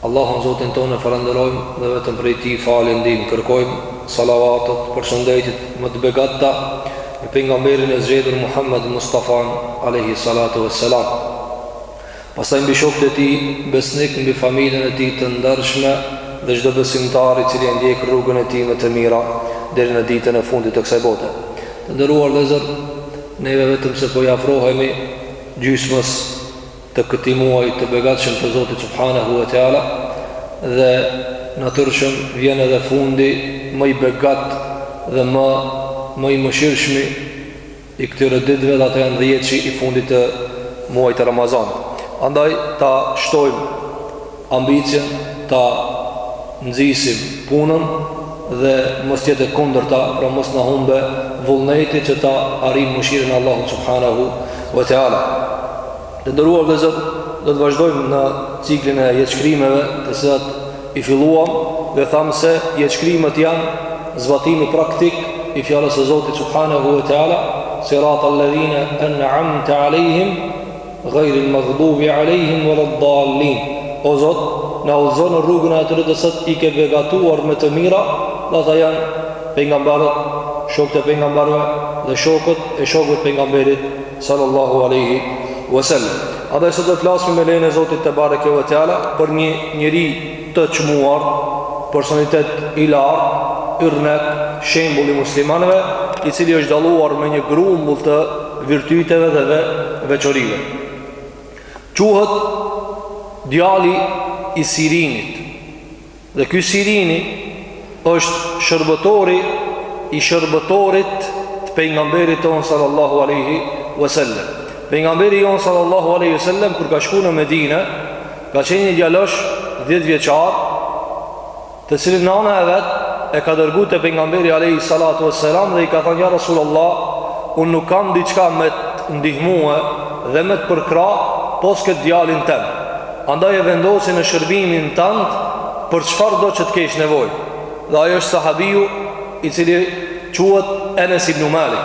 Allahun Zotin tonë e falënderojmë dhe vetëm prej Tij falje e ndihmë kërkojmë, salavatet, përshëndetjet më të begatta në pejgamberin e zgjedhur Muhammed Mustafan alayhi salatu wassalam. Pastaj mbi shokët e tij besnikë, mbi familjen e tij të ndershme dhe çdo besimtar i cili e ndjek rrugën e tij më të mira deri në ditën e fundit të kësaj bote. Të nderuar vëllezër, neve vetëm se po i afrohemi gjysmës të këtij muaji të begatshëm të Zotit subhanahu wa taala dhe natyrshëm vjen edhe fundi më i begat dhe më më i mëshirshmi i këtyre ditëve dhe ato janë dhjetëshi i fundit të muajit të Ramazanit. Andaj ta shtojmë ambicien ta nxisim punën dhe mos të jetë e kundërta, pra mos na humbe vullneti që ta arrijmë mëshirën e Allahut subhanahu wa taala. Të nderuar vëllezër, do të vazhdojmë në ciklin e jetëshkrimeve të cilat i filluam dhe thamë se jetëshkrimet janë zbatimi praktik i fjalës së Zotit subhanahu wa taala siratal ladhina an'amta alejhim Ghairil maghdubi alejhim wala ddallin O Zot, na udhëzo në rrugën e atyre të cilët i ke begatuar me të mira, dhe ata janë pejgamberët, shokët e pejgamberëve dhe shokët e shokëve të pejgamberit sallallahu alaihi wasallam. Andaj sot do të flasim me lejen e Zotit te bareke ve teala për një njeri të çmuar, personalitet i lartë, yrnek, shembull i muslimanëve, i cili është dalluar me një grumbull të virtyteve dhe ve, veçorive. Quhet djali i Sirinit. Dhe ky Sirini është shërbëtori i shërbëtorit të pejgamberit tonë sallallahu alaihi wasallam. Pejgamberi jonë sallallahu alaihi wasallam kur ka shkuar në Medinë, Ka qenë një djalosh dhjetë vjeçar, të cilin nana e vet e ka dërgu te pejngamberi alejhi salatu vesselam dhe i ka thanë ja Rasulullah, unë nuk kam diçka me të ndihmue dhe me të përkrah pos këtë djalin tem. Andaj e vendosi në shërbimin tand për çfarëdo që të kesh nevojë. Dhe ai është sahabiu i cili quhet Enes ibn Malik.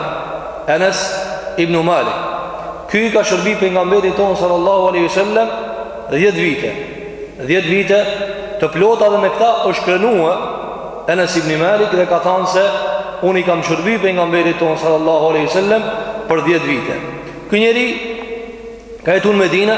Enes ibn Malik. Ky i ka shërby pejgamberit tonë sallallahu aleyhi sallem Dhjetë vite Dhjetë vite të plota dhe me këta është krenua Enes ibni Malik dhe ka thanë se Unë i kam shërby pejgamberit tonë sallallahu aleyhi sallem Për dhjetë vite Ky njeri ka jetu në Medina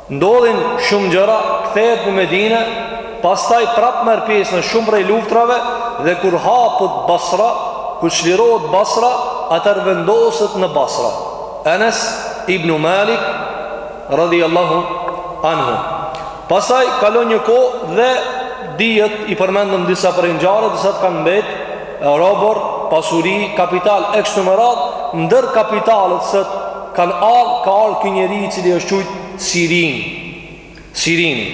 Ndodhin shumë gjëra, kthehet në Medine, pastaj prap merr pjesë në shumë prej luftrave dhe kur hapet Basra, kur çlirohet Basra, atëherë vendoset në Basra. Enes ibn Malik radhiyallahu anhu. Pastaj kalon një kohë dhe dihet i përmendëm disa prej ngjarjeve, di sa kanë mbet robër, pasuri, kapital e kështu me radhë, ndër kapitalet se Kan ardh ka ardh ky njeri i cili është qujt Sirin Sirini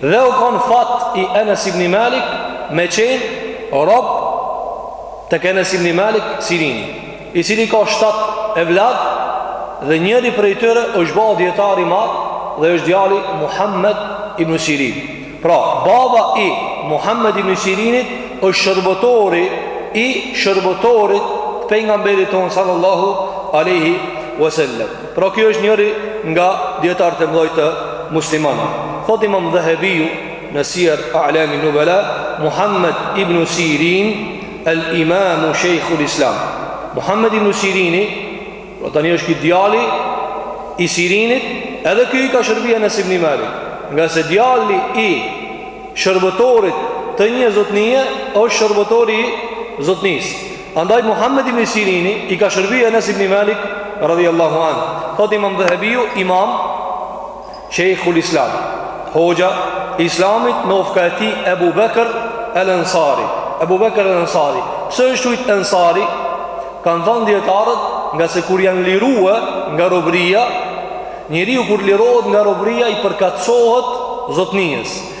dhe u kon fat i Enes ibn Malik me qenë rob tek Enes ibn Malik Sirini i cili ka 7 evlad dhe njëri prej tyre u ba dijetar i madh dhe është djali Muhammed ibn Sirin Pra, baba i Muhammed ibn Sirinit është shërbëtori i shërbëtorit të pejgamberit tonë sallallahu alaihi wasallam. Pra ky është njëri nga dijetarët e mëdhenj të muslimanëve. Thotë Imam Dhehebiu në Sijer A'lam an-Nubala, Muhammed ibn Sirin al-Imam Sheikhul Islam. Muhammed ibn Sirini Po tani është ky djali i Sirinit, edhe ky i ka shërby Enes ibn Malik. Ngase djali i shërbëtorit të një zotnie është shërbëtori i zotnisë. Andaj Muhammed ibn Sirini i ka shërby Enes ibn Malik radhiyallahu anhu. Thotë Imam Dhehebiu, Imam Shejkhul Islam, Hoxha i Islamit, nofka e tij Ebu Bekr el-Ansari. Ebu Bekr el-Ansari, pse është quajtur Ansari? Kanë thënë dijetarët, ngase kur janë lirue nga robëria, njeriu kur lirohet nga robëria i përkatësohet zotnisë.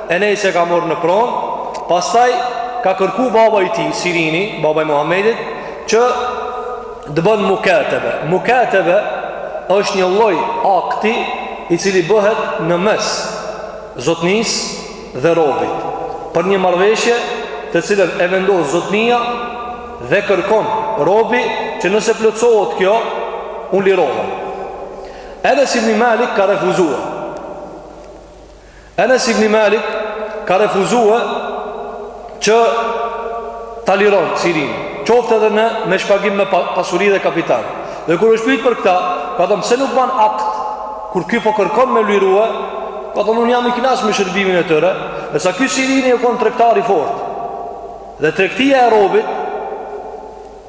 Enesi e ka marrë në pronë, pastaj ka kërku baba i tij, Sirini, baba i Muhammedit, që të bën mukatebe. Mukatebe është një lloj akti i cili bëhet në mes zotnisë dhe robit, për një marrëveshje të cilën e vendon zotnia dhe kërkon robi që nëse plotësohet kjo, unë lirohem. Enes ibn Malik ka refuzue. Enes ibn Malik ka refuzuar që ta liron Sirinin, qoftë edhe në me shpagim me pasuri dhe kapital. Dhe kur është pyet për këtë, ka thënë pse nuk ban akt kur ky po kërkon me u lirue, ka thënë un jam i kënaqur me shërbimin e tyre, se ky Sirini u kon tregtar i fortë. Dhe tregtia e robit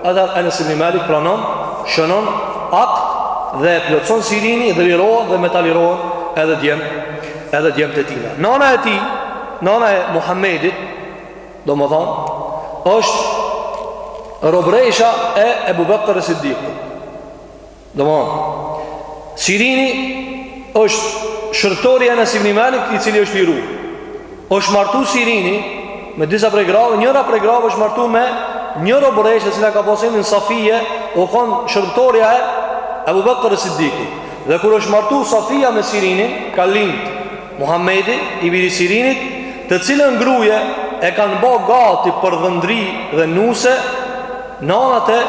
Atëherë Enes ibn Malik pranon, shënon akt dhe e plotëson sirini dhe lirohen dhe me ta lirohen edhe djem edhe djemtë e tina. Nana e tij, nana e Muhammedit, domethënë, është robresha e Ebu Bekër es-Siddikut. Domethon, Sirini është shërbtori i Enes ibni Malik, i cili është liru. Është martu Sirini me disa prej grave, njëra prej grave është martu me një robëreshë e cila ka pas emnin Safije, u konë shërbtorja e Ebu Bekër es-Siddiku. Dhe kur është martu Safija me Sirinin, ka lindë Muhamedi i biri i Sirinit, të cilën grue e kanë bë gati për dhëndri dhe nuse, nënat e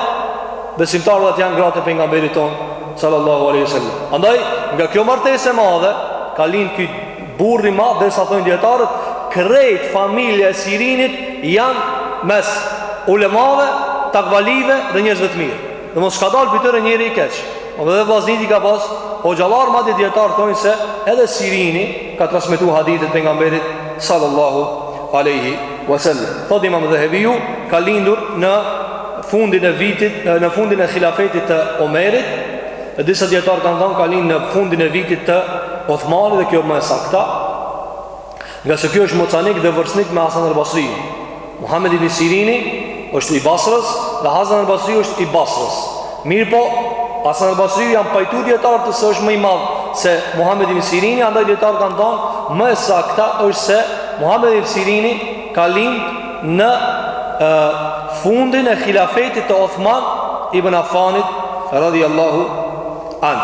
besimtarëve janë gratë e pejgamberit ton sallallahu alaihi wasallam. Andaj nga kjo martesë e madhe ka lind ky burr i madh derisa thonë dijetarët krejt familja e Sirinit janë mes ulemave, takvalive dhe njerëzve të mirë Dhe mos ka dalë prej tyre njëri i keq Ov edhe vllaznit i ka pas hoxhallarë madje dijetarët thojnë se Edhe Sirini ka transmitu hadithe të pejgamberit sallallahu aleyhi wasallam. Thot imam Dhehebiju Ka lindur në fundin e vitit Në fundin e khilafetit të Omerit Dhe disa dijetarë kanë thonë Ka lind në fundin e vitit të Othmanit dhe kjo më e sakta Ngase ky është moshatnik dhe vërsnik me Hasan al-Basri. Muhammed ibn Sirini është i Basrës dhe Hasan al-Basri është i Basrës. Mirëpo, Hasan al-Basri janë pajtu dijetarët se është më i madh se Muhammed ibn Sirini, andaj dijetarët kanë thonë më e sakta është se Muhammed ibn Sirini ka lindë në e, fundin e khilafetit të Othman ibn Afanit, radijallahu anh.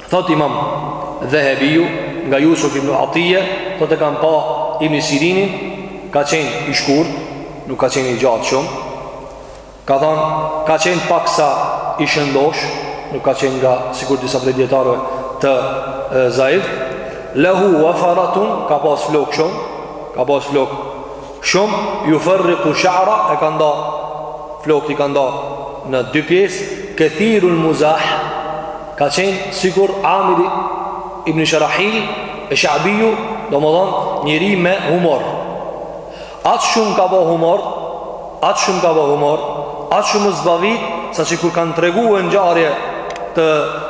Thot imam Dhehebiju nga Jusuf ibn Atije Thot e kam pa ibn Sirinin Ka qenë i shkurt Nuk ka qenë i gjatë shumë Ka thonë Ka qenë paksa i shëndosh Nuk ka qenë nga sikur disa prej dijetarëve të e, zaif Lehu wafratun Ka pas flok shumë Ka pas flok shumë Juferriku shara e ka nda Flokt i ka nda në dy pjesë Kethirul muzah Ka qenë sikur Amiri ibn Sharahil e Shabiju, domethonë, njeri me humor. Aq shumë ka bo humor, aq shumë ka bo humor, aq shumë u zbavit, saqë kur kanë tregu e ngjarje të,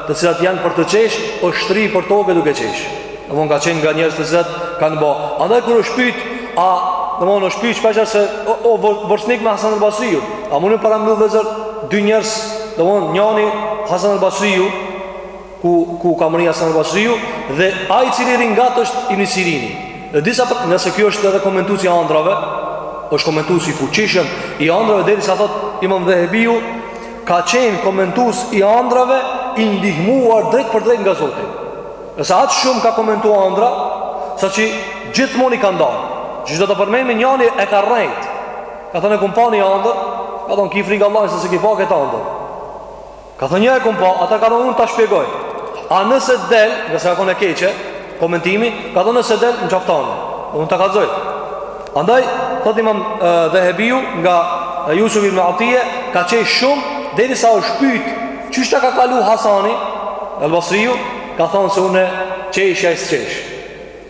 të cilat janë për të qesh, është shtri për toke duke qesh. Domethon ka qenë nga njerëz të cilat kanë bo. Andaj kur është pyt, a domethon është pyt, që se, o, o vërsnik me Hasan el-Basriun, a mundni paramendu vëllezër dy njerëz Domethon njëni Hasan al-Basriu ku ku ka mri Hasan al-Basriu dhe ai i cili i rrin ngat është Ibn Sirini. Dhe disa për, ngase ky është edhe komentuesi i ëndrrave, është komentuesi i fuqishëm i ëndrrave derisa thot Imam Dhahabiu ka qenë komentues i ëndrrave i ndihmuar drejtpërdrejt nga Zoti. Se aq shumë ka komentuar ëndrra, saqë gjithmonë i ka ndarë. Që do ta përmendmi njëni e ka rrejt. Ka thënë kum pa një ëndër, ka thënë ki frikë Allahun se s'ke pa këtë ëndër. Ka thënë ja kum pa, ata kanë unë ta shpjegoj. A nëse del, ngase ka kon e keqe, komentimi, ka thënë nëse del në çafton. Unë ta kallzoj. Andaj thotë imam Dhehebiu nga Jusuf ibn Atije ka qesh shumë derisa është pyt, qysh ta ka kalu Hasani al-Basriu, ka thënë se unë qeshja, ai s'qesh.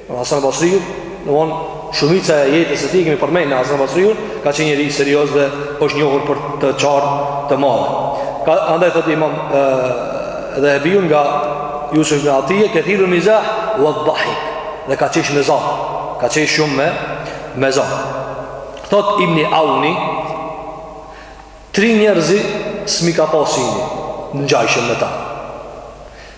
Hasan Basriu, domethon shumica e jetës së tij kemi përmendur Hasan Basriu, ka qenë njeri serioz dhe është njohur për të qarë të madhe. Andaj thotë Imam Dhehebiu nga Jusuf ibn Atije kathiru mizah wa dhahik. Dhe ka qesh me za. Ka qesh shumë me, me za. Thot Ibn Auni tri njerëz s'm'i ka pa syni ngjajshëm me ta.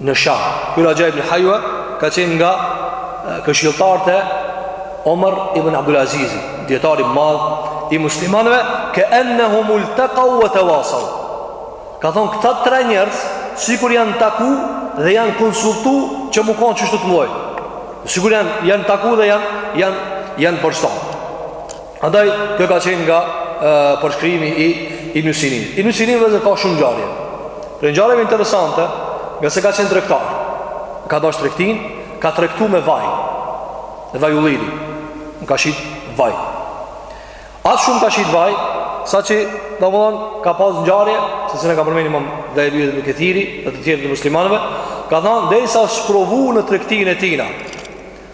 në Sham. Ky Raxha ibn Hajwa ka qenë nga këshilltarët e Omar ibn Abdul Aziz, dijetar i madh i muslimanëve, ke ennehum iltaqaw wa tawasaw. Ka thon këta tre njerëz sikur janë taku dhe janë konsultu që me kanë qështu të një lloj. Sikur janë janë taku dhe janë janë janë përshtat. Andaj, kjo ka qenë nga e, përshkrimi i Ibn Sirinit. Ibn Sirini dhe ka shumë ngjarje. Prej ngjarjeve interesante, ngase ka qenë tregtar, ka dash tregtinë, ka tregtu me vaj, dhe vaj ulliri, ka shit vaj. Aq shumë ka shit vaj, saqë, domethanë, ka pas një ngjarje, se se e ka përmend imam Dhehebiu dhe Ibn Kethiri, dhe të tjerë të muslimanëve, ka thanë, derisa u sprovu në tregtinë e tina,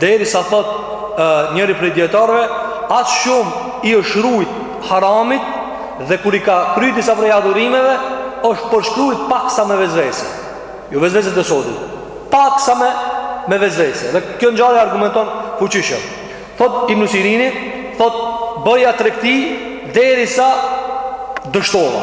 Derisa thot njëri prej dijetarëve Aq shumë i është rujt haramit Dhe kur i ka kry disa prej adhurimeve është përshkrujt pak sa me vezvese Jo vezvese të sodit Pak sa me, me vezvese Dhe kjo ngjarje argumenton fuqishëm Thot Ibn Sirini Thot bëja tregti Derisa dështova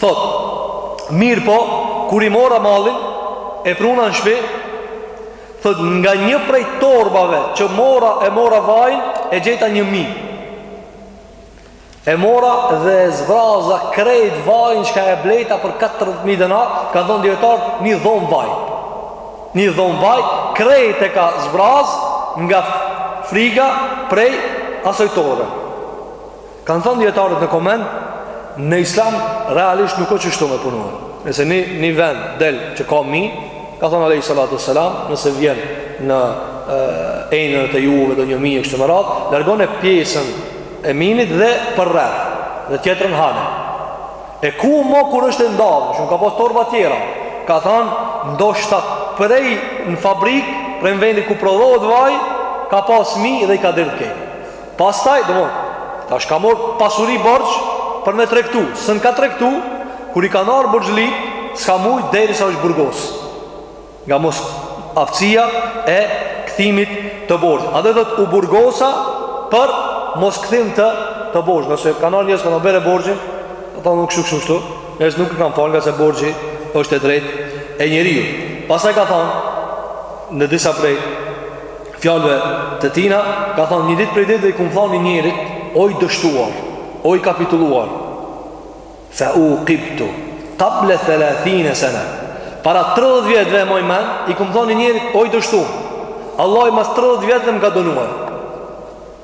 Thotë, Mirëpo, kur i mora mallin e pruna në shtëpi, thotë, nga një prej torbave që mora e mora vajin, e gjeta një mi. E mora dhe e zbraza krejt vajin çka e bleta për 14.000 denar, kanë thonë dijetarët, një dhomë vaj. Një dhomë vaj, krejt e ka zbraz nga friga prej asoj torbe. Kanë thënë dijetarët në koment, në islam realisht nuk o qështu me punuar. Nëse një, një vend del që ka mi, ka thënë alejhi salatu ve selam, nëse vjen në enët e juve ndonjë mi e kështu me radhë, largone pjesën e minit dhe përreth, dhe tjetrën hane. E ku ma kur është e ndarë, shumë ka pas torba tjera, ka thënë, ndoshta prej një fabrike, prej një vendi ku prodhohet vaj, ka pasë mi dhe i ka derdh krejt. Pastaj, domthon, tash ka marr pasuri borxh për me tregtu, s'un ka tregtu, kur i kanë ardh borxhlitë, s'ka mujt derisa është burgos. Nga mos aftësia e kthimit të borxhit. Andaj thotë u burgosa për moskthim të borxhit. Nëse kanë ardhur njerëz kanë bërë borxhin, ata nuk kështu kështu kështu. Njerëz nuk e kanë falë nga se borxhi është e drejtë e njeriu. Pastaj ka thanë në disa prej fjalëve të tina, ka thanë një ditë prej ditëve i kam thanë një njerit, o i dështuar, o i kapitulluar, fe ukibtu, kable thelathine sene, para 30 vjetëve e maj men, i kam thanë një njerit, o i dështuar, Allahi mas 30 vjetëve më ka dënuar.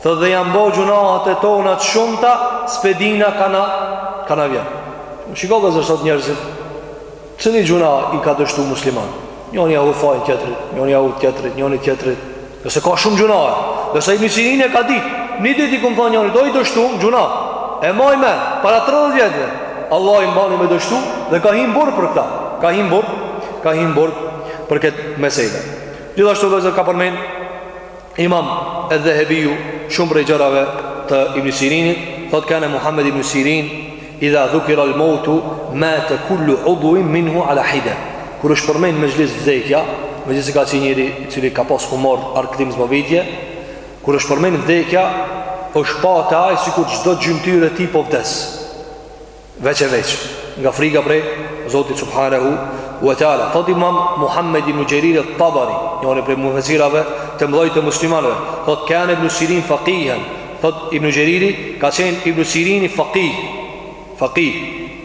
Thotë dhe janë bo gjynahet tona të shumta S'pe dina kah na Kah na vjen Shiko vëllezër sot njerëzit Cili gjynah i ka dështu muslimanët Njoni ja hudh fajin tjetrit Njoni ja hudh tjetrit Njoni tjetrit Dhe se ka shumë gjynahe Dhe se Ibn Sirini e ka dit Një ditë i kam thanë njonit O i dështum gjynah E maj men Para 30 vjetëve Allahi m'bani me dështu Dhe kam hi n'burg për këta Kam hi n'burg Kam hi n'burg Për këtë mesele Gjithashtu vëllezër ka përmen Imam Edh-Dhehebiu, shumë prej gjërave të Ibn Sirinit, thotë kane Muhammed Ibn Sirin, idha dhukira el meutu, mate kullu uduin minhu ala hide. Kur është përmen n'mexhlis vdekja, megjithëse ka qenë njeri i cili ka pas humor argëtim zbavitje, kur është përmen vdekja, është pa te ai sikur çdo gjymtyrë e tij po vdes. veç e veç nga frika prej Zotit Subhanehu ve Teala. Thotë imam Muhammed ibn Xherir et-Taberi, njëri prej mufesirave të mdhaj të muslimanëve, thotë kane ibn Sirin fakihen, thotë ibn Xheriri ka qenë ibn Sirini fakih, fakih,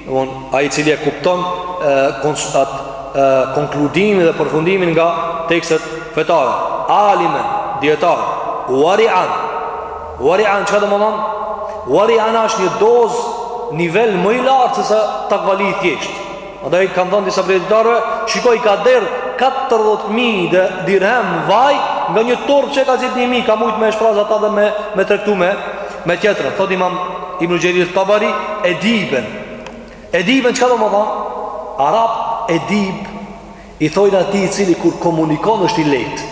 domthon, ai i cili e kupton e, kons, at, e, konkludimin dhe përfundimin nga tekstet fetare, alimen, dijetar, uarian, Wari'an çka domethanë? Wari'an është një dozë nivel më i lartë se sa takvali i thjeshtë. Andaj kanë thënë disa prej dijetarëve, shiko i ka derdh 40000 dirhem vaj nga një torbë që e ka gjet një mi, ka mujt me e shpraz ata dhe me me tregtu me me tjetrën. Thotë Imam Ibn Xherir Taberi, Ediben. Ediben çka domethanë? Arabët Edib i thonë atij i cili kur komunikon është i lehtë.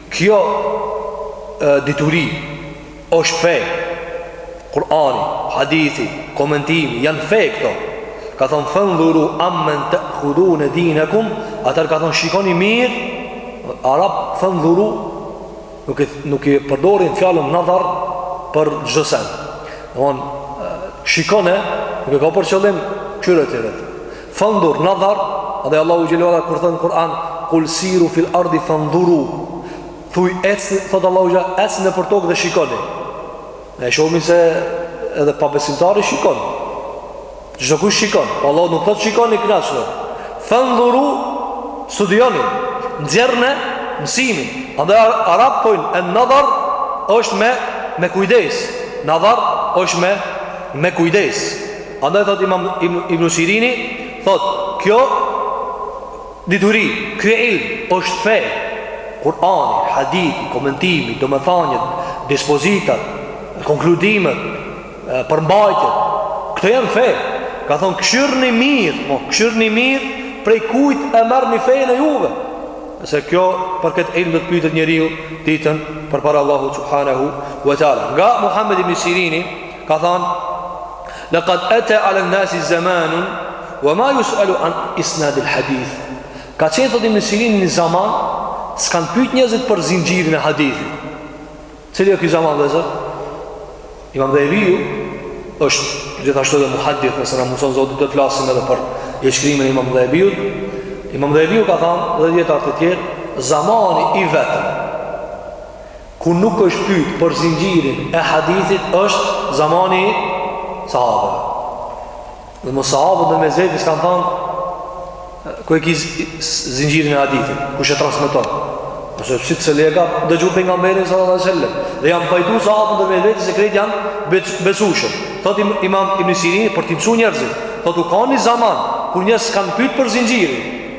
Kjo dituri është fe. Kur'ani, hadithi, komentimi, janë fe këto. Ka thanë, fendhuru ammen te'khudhune dinekum, atëher ka thanë, shikoni mirë, arabët, fendhuru, nuk i, nuk i përdorin fjalën nadhar për çdo sen. Domthon, shikone, nuk e ka për qëllim, kqyre ti vet. Fendhur, nadhar, dhe Allahu xhel-le ve ala kur thotë n'Kur'an, kul siru fil ardi fendhuru, thuj, ec, thotë Allahu xhel-le ve ala, ec nëpër tokë dhe shikoni. Ne shomi se edhe pabesimtari shikon. Çdokush shikon, po Allahu nuk thotë shikoni kënaqshëm. Fendhuru, studioni, nxjerrni mësimin. Andaj arabët thonë, e nadhar është me me kujdes. Nadhar është me me kujdes. Andaj thot imam ibn Sirini, thot, kjo dituri, kjo ilm, është fe, Kur'ani, hadithi, komentimi, domethëniet, dispozitat, konkludimet, përmbajtjet, këto janë fe, ka thonë, kshyrni mirë, po, kshyrni mirë, prej kujt e merrni fejën e juve, se kjo për këtë ilm do të pytet njeriu, ditën përpara Allahu Subhanehu ve Teala. Nga Muhammed ibn Sirini, Ka than, Lekad eta alen nasi zemanun, wa ma jus'elu an isnadil hadith. Ka qenë thot ibn Sirini një zaman, s'kan pyt njerëzit për zinxhirin e hadithit. Cili o ky zaman, vëllezër? Imam Dhehebiu, është gjithashtu dhe muhaddith, nëse na mundëson Zoti do flasim edhe për jetëshkrimin e imam Dhehebiut. Imam Dhehebiu ka than, dhe dijetarë të tjerë, zamani i vetëm, Kur nuk është pyet për zinxhirin e hadithit është zamani i sahabëve. Domethënë sahabët në mes veti s'kan thanë ku e ki zinxhirin e hadithit, kush e transmeton. Ose si, cili e ka dëgju Pejgamberin salallahu alejhi ve sel-lem. Dhe janë pajtu sahabët në mes veti se krejt janë besushëm. Thot imam Ibn Sirini për t'i mësu njerëzit. Thot u kan një zaman, kur njerëzit s'kan pyet për zinxhirin.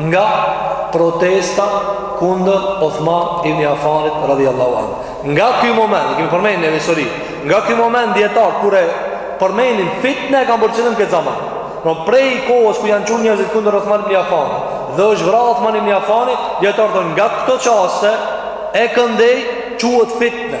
Nga protesta kundër Uthman ibn Affanit radhiyallahu anhu. Nga ky moment, e kemi përmendur në histori, nga ky moment dijetarët kur e përmendin fitnen e kanë për qëllim këtë zaman. Pra prej kohës kur janë çuar njerëzit kundër Uthman ibn Affanit dhe është vrarë Uthman ibn Affani, dijetarët thonë nga këto çaste e këndej quhet fitne.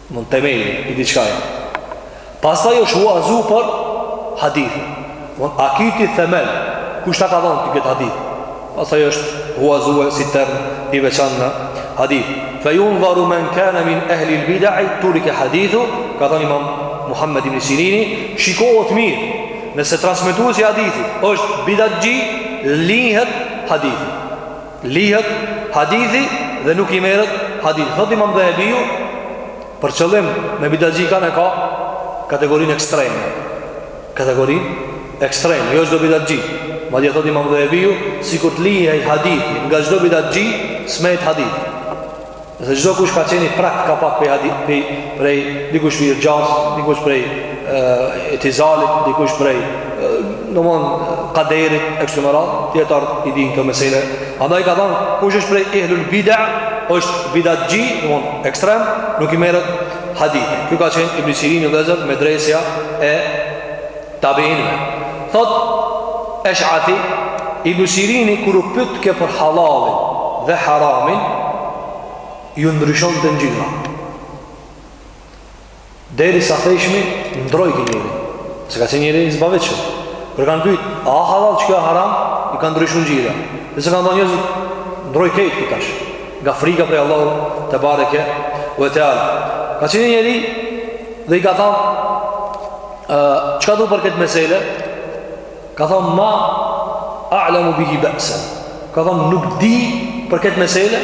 Në temeli i diçkaj Pastaj është huazu për hadith A ki ti themel Kush ta ka dhënë ty këtë hadith Pastaj është huazue si term i veçan në hadith Fe jundharu men kane min ehlil bidai Turike hadithu Ka thënë imam Muhammed ibn Sirini Shikohet mirë Nëse transmetuesi i hadithit është bidatxhi Lihet hadithi Lihet hadithi dhe nuk i merret hadithi. Thot Imam Dhehebiu për qëllim me bidatxhi kan e ka kategorinë ekstreme. Kategorinë ekstreme, jo çdo bidatxhi. Madje thot Imam Dhehebiu, sikur të lihej hadithi nga çdo bidatxhi, s'met hadith. Dhe çdokush ka qenë prakt ka pak prej hadith prej prej dikush prej irxhas, dikush prej itizalit, dikush prej domon qaderit e kështu me radhë, tjetër i din këto mesela. Andaj ka thënë kush është prej ehlul bid'a, është bid'atxhi, domon ekstrem, nuk i merret hadith. Ky ka qenë Ibn Sirin i vëzhgët me drejtësia e Tabiinëve. Thotë Esh'athi, Ibn Sirini kur u pytke për halalin dhe haramin, ju ndryshonte ngjyra. Derisa thejshmi, ndrroi ky njeri. Se ka qenë njeri i zbavitshëm. Kur kanë pytë, a halal çkjo haram, ju ka ndryshu ngjyra. Dhe se kanë do njëzë, ndrroi krejt kitash. Nga frika prej Allahut tebareke ve teala. Ka qenë njëri dhe i ka thanë, Çka thu për këtë mesele? Ka thonë ma a'lamu bihi be'sa Ka thonë nuk di për këtë mesele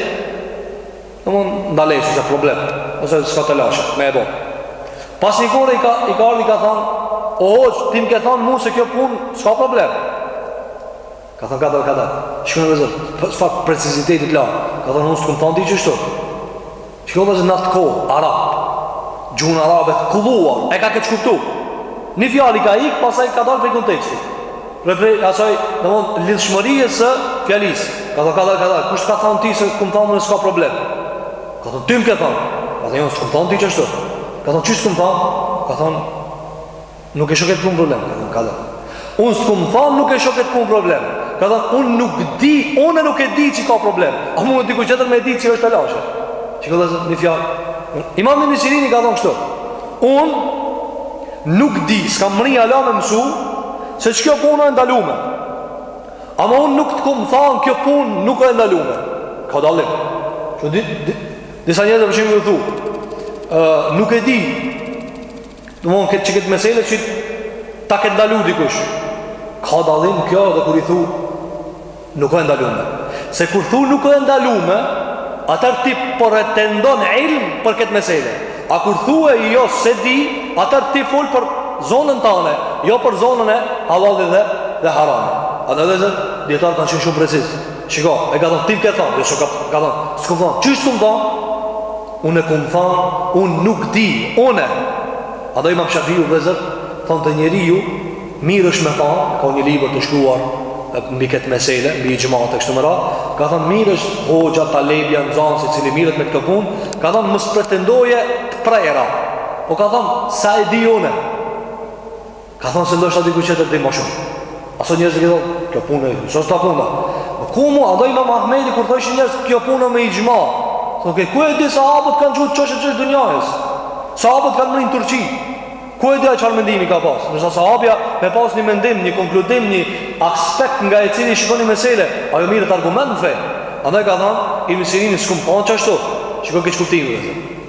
Domon ndalesë ose problem Ose s'ka telashe, me e bo Pas një kohe i ka, i ka ardh i ka thonë O hoxhë, ti më ke thonë mu se kjo punë S'ka problem Ka thënë katër kata. Shkon edhe zot. Po çfarë preciziteti të lartë. Ka thënë unë s'kam thënë ty qashtu. Shkon edhe në atë kohë arab. Gjuhën arabe të kullua, e ka keqkuptu. Një fjali ka ik, pasaj ka dalë prej kontekstit. Prej prej asaj, domon, lidhshmërisë së fjalis. Ka thënë katër kata. Kush t'ka thënë ty se kam thënë unë s'ka problem. Ka thënë ti më ke thënë. Ka thënë jo, s'kam thënë ty qashtu. Ka thënë qysh t'kam thënë. Ka thënë Nuk e shoh këtë punë problem, ka thënë ka thënë. Unë s'kum thonë nuk e shoh këtë punë problem. Ka thënë unë nuk di, unë nuk e di që ka problem. A mundet dikush tjetër me e di që është telashe. Që ka thënë një fjalë. Imam Ibn Sirini ka thënë kështu. Unë nuk di, s'kam mri ala me mësu, se çkjo punë e ndalume. Ama unë nuk të kum thonë kjo punë nuk e ndalume. Ka dallim. Që di, disa njerëz për shembull thonë, ë nuk e di Domon këtë qikët meselë që ta ketë ndalu dikush. Ka dallim kjo edhe kur i thu nuk o e ndalume. Se kur thu nuk o e ndalume, atëherë ti pretendon ilm për këtë meselë. A kur thua jo s'e di, atëherë ti fol për zonën tande, jo për zonën e halallit dhe dhe haramit. A do të thotë, dietar kanë qenë shumë preciz. Shiko, e ka thënë ti m'ke thonë, jo s'kum ka thënë, s'kum thënë. Qysh kum thënë? Unë kum tha, unë nuk di, unë! Edhe imam Shafiu vëllezër, thonte njeriu, mirë është me tha, ka një libër të shkruar, mbi këtë mesele, mbi ixhmatë e kështu me radhë, ka thonë mirë është hoxha, talebja, nxanës, secili mirret me këto punë, ka thonë mos pretendoje të prera, po ka thonë, sa e di une, Ka thonë se ndoshta dikush tjetër di më shumë. Aso njerëz që thonë, kjo punë, çfarë ta puna? Po ku mu, andoj Imam Ahmedi kur thoshin njerëz, kjo punë me ixhma. Thonë ke ku e di sahabët kanë shku qoshe qoshe dunjasë. Sahabët kanë mrri n'Turqi. Ku e di çfarë mendimi ka pas? Nëse sahabja me pas një mendim, një konkludim, një aspekt nga i cili shikon mesele, ajo mirret argument n'fe. Andaj ka thënë, Ibn Sirini s'kum pa qashtu. Shiko keqkuptimi.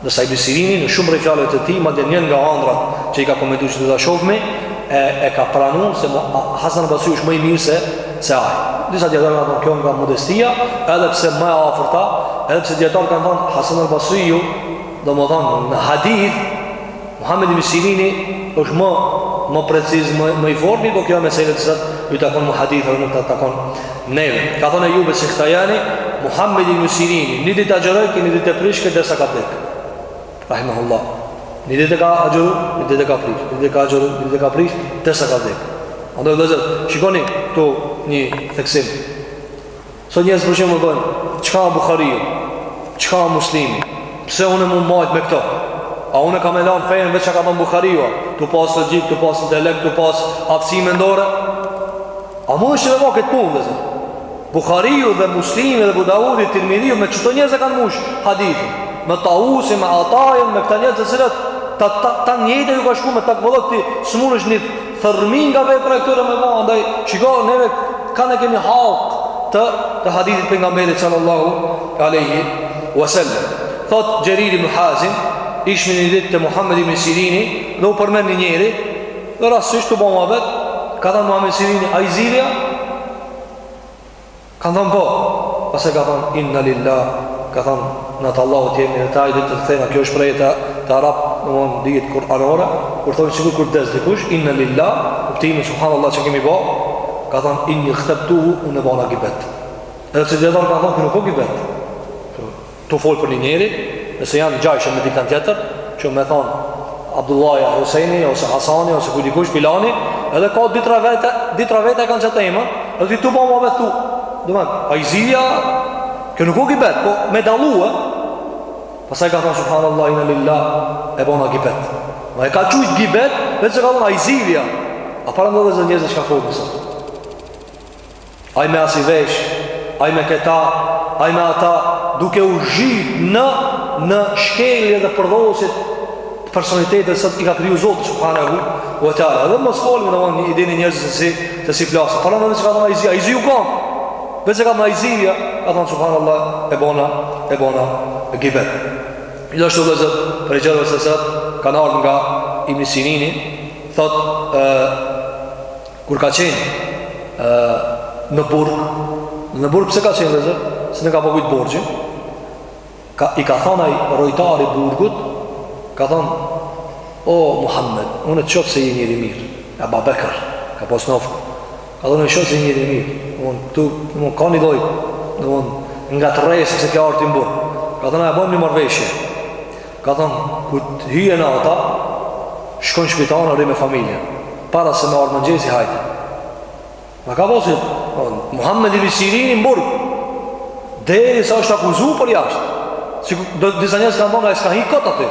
Nëse Ibn Sirini në shumë prej fjalëve të tij, madje një nga ëndrrat që i ka komentuar që do ta shohmi, e e ka pranuar se Hasan al-Basri është më i mirë se se ai. Disa dietarë kanë thënë kjo nga modestia, edhe pse më e afërta, edhe pse dietarë kanë thënë Hasan al-Basri, domethënë në hadith Muhammed ibn Sirini është më më preciz, më, më i formi, po kjo mesele tash ju takon muhadith, dhe nuk na takon neve. Ka thonë Ejub es-Sihtijani, Muhammed ibn Sirini, një ditë agjerojke, një ditë e prishke, derisa ka vdekë. Rahimahullah. Një ditë e ka agjeru, një ditë e ka prish, një ditë e ka agjeru, një ditë e ka prish, derisa ka vdekë. Andoj vllezër, shikoni ktu një theksim, Sot njerëz për shembull thonë, çka Buhariu, çka Muslimi, pse unë m'u majt me këto? A unë kam me lan fejen veç çka thon Buhariu, tu pas logjik, tu pas intelekt, tu pas aftësi mendore? A mund njeri me ba këtë punë vllezër? Buhariu dhe Muslimi dhe Ebu Daudi, Tirmidhiu me qëto njerëz e kanë mush hadithin. Me Tausin, me Atajën, me këta njerëz të cilët ta ta ta jeta ju ka shku me takvallëk, ti s'munësh një Thërrmi nga veprat e këtyre me ba, andaj shiko neve kan e kemi hallkë të të hadithit pejgamberit sallallahu alaihi wasallam. Thot Xheriri ibn Hazim, ishim një ditë te Muhamedi ibn Sirini dhe u përmend një njeri, dhe rastësisht u bë muhabet, ka thënë Muhamedi ibn Sirini, ai zilja Ka thanë po, pastaj ka thanë inna lillah, ka thanë na të Allahut jemi dhe te ai do të kthehena, kjo është shprehje te te arabët, domthonë dihet kur'anore, kur thonë sikur kur des dikush inna lillah, kuptimi subhanallahu çka kemi bë, ka thanë inni ightebtuhu unë e bona gibet. Edhe pse dietarë kanë thanë nuk po gibet. Tu fol për një njeri, nëse janë ngjajshëm me dikën tjetër, si me thon Abdullahi, Huseini ose Hasani ose ku dikush filani, edhe ka dy tre vete, dy tre vete kanë qatë emër, edhe ti tu bo muhabet thu. Do të thotë, ai zilja që nuk u gibet, po me dallua. Pastaj ka thënë subhanallahu inna lillahi e bona gibet. Pra e ka qujt gibet, veç se ka thënë ai zilja. A paramendo vllezër njerëz çka folim ne sot? Ai me asi vesh, ai me këta, ai me ata, duke u zhyt në në shkelje dhe përdhosit personalitetet të cilat i ka kriju Zoti subhanahu wa taala. Dhe mos folni në vend e dini njerëzit se si të si flasin. Para më veç se ka thonë ai zi, ai ziu ka. Veç se ka thonë ai zi, ja, ka thonë subhanallah e bona, e bona gibet. Gjithashtu vëllezër prej gjërave të cilat kanë ardhë nga Ibn Sirini, thot, e, Kur ka qenë ë në burg, në burg pse ka qenë vëllezër? Se nuk e ka paguajt borxhin. Ka i ka thënë ai rojtari i burgut, ka thënë O Muhammed, unë të shoh se je njeri i mirë Eba Bekër, ka pas nofkë Ka thënë të shoh se je njeri i mirë Unë këtu, në mund, ka një dojë Në mund, nga të rejë, sepse ke ardh në burg Ka thënë a bojmë një marrëveshje Ka thënë, kur të hyje nata, shko n'shpi tane rri me familje. Para se me ardh mëngjesi, hajde. E ka pas hi Muhammed ibn Sirini në burg, derisa është akuzu prej jashtë. Si, dhe, disa njerëz kanë thonë, ai s'ka hi kot aty.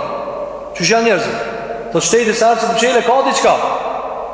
Qysh janë njerëzit? Thotë shteti sa arë që të qele, ka diçka.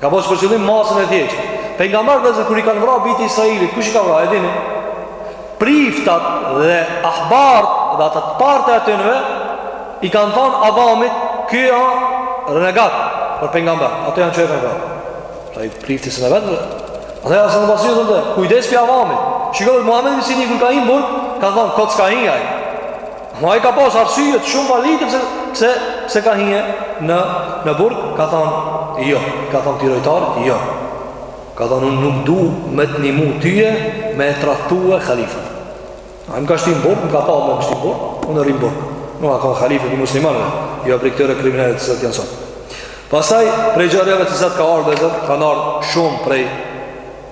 Ka pas për qëllim masën e thjeshtë. Pejgamberët vëllezër kur i kanë vrarë bijtë e Israilit, kush i ka vrarë, e dini? Priftat dhe ahbarët dhe ata të parët e atyre i kanë thënë avamit, "Ky është renegat për pejgamber." Ato janë çuar për. Ai prifti se vetë. Dhe asë në basit dhe, kujdes prej avamit. Shikoje Muhamed ibn Sirinin kur ka hi n'burg, kanë thënë kot s'ka hi ai. Po ai ka pas arsyet shumë valide pse pse pse ka hije në në burg, ka thonë jo, ka thonë atij rojtarit, jo. Ka thonë unë nuk du me të nimu tyje me e tradhtu khalifën. Ai më ka shti në burg, më ka pa me më shti në burg, unë rri në burg. Nuk, a kan khalife i muslimanëve, jo prej këtyre kriminelëve të cilët janë sot. Pastaj, prej gjërave të cilat ka ardhë vëllezër, kanë ardhë shumë prej